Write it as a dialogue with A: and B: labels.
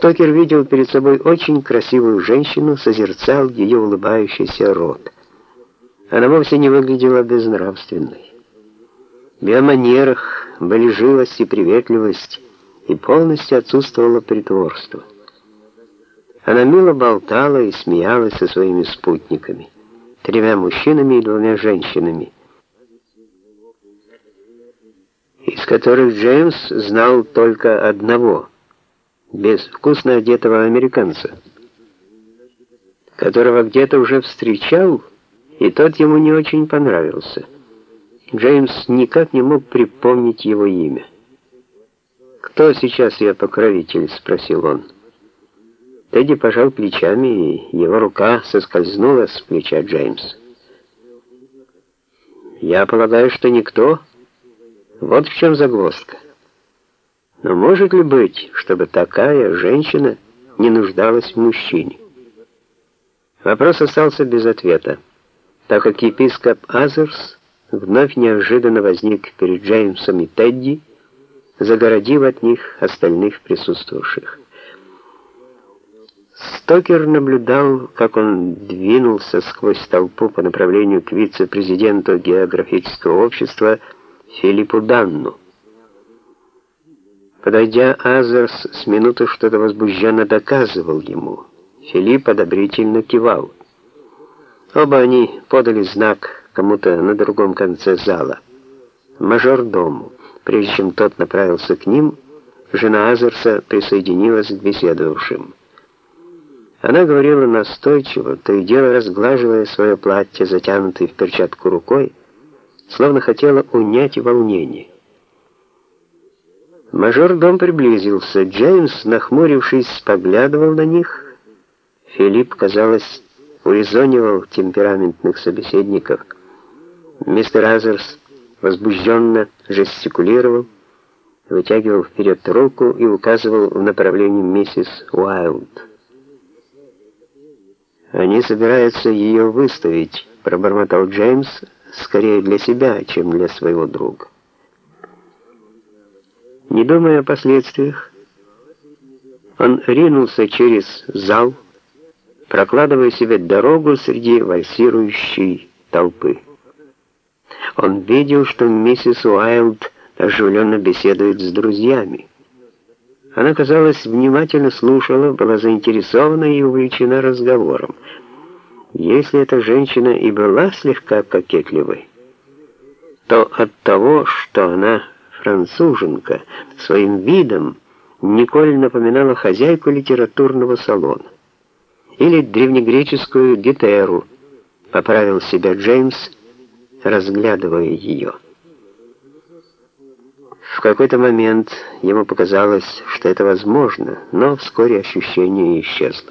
A: Стокер видел перед собой очень красивую женщину, созерцал ее улыбающийся рот. Она вовсе не выглядела безнравственной. В ее манерах были живость и приветливость, и полностью отсутствовало притворство. Она мило болтала и смеялась со своими спутниками, тремя мужчинами и двумя женщинами, из которых Джеймс знал только одного, безвкусно одетого американца, которого где-то уже встречал, и тот ему не очень понравился. Джеймс никак не мог припомнить его имя. «Кто сейчас ее покровитель?» — спросил он. Тедди пожал плечами, и его рука соскользнула с плеча Джеймса. «Я полагаю, что никто. Вот в чем загвоздка. Но может ли быть, чтобы такая женщина не нуждалась в мужчине?» Вопрос остался без ответа, так как епископ Азерс вновь неожиданно возник перед Джеймсом и Тедди, загородив от них остальных присутствовавших. Стокер наблюдал, как он двинулся сквозь толпу по направлению к вице-президенту географического общества Филиппу Данну. Подойдя, Азерс с минуты что-то возбужденно доказывал ему. Филипп одобрительно кивал. Оба они подали знак кому-то на другом конце зала. Мажордому. Прежде чем тот направился к ним, жена Азерса присоединилась к беседовавшим. Она говорила настойчиво, то и дело разглаживая свое платье, затянутое в перчатку рукой, словно хотела унять волнение. Мажор дом приблизился. Джеймс, нахмурившись, поглядывал на них. Филипп, казалось, урезонивал темпераментных собеседников. Мистер Азерс возбужденно жестикулировал, вытягивал вперед руку и указывал в направлении миссис Уайлд. «Они собираются ее выставить», — пробормотал Джеймс, скорее для себя, чем для своего друга. Не думая о последствиях, он ринулся через зал, прокладывая себе дорогу среди вальсирующей толпы. Он видел, что миссис Уайлд оживленно беседует с друзьями. Она, казалось, внимательно слушала, была заинтересована и увлечена разговором. Если эта женщина и была слегка кокетливой, то от того, что она француженка, своим видом Николь напоминала хозяйку литературного салона. Или древнегреческую гетеру, поправил себя Джеймс, разглядывая ее. В какой-то момент ему показалось, что это возможно, но вскоре ощущение исчезло.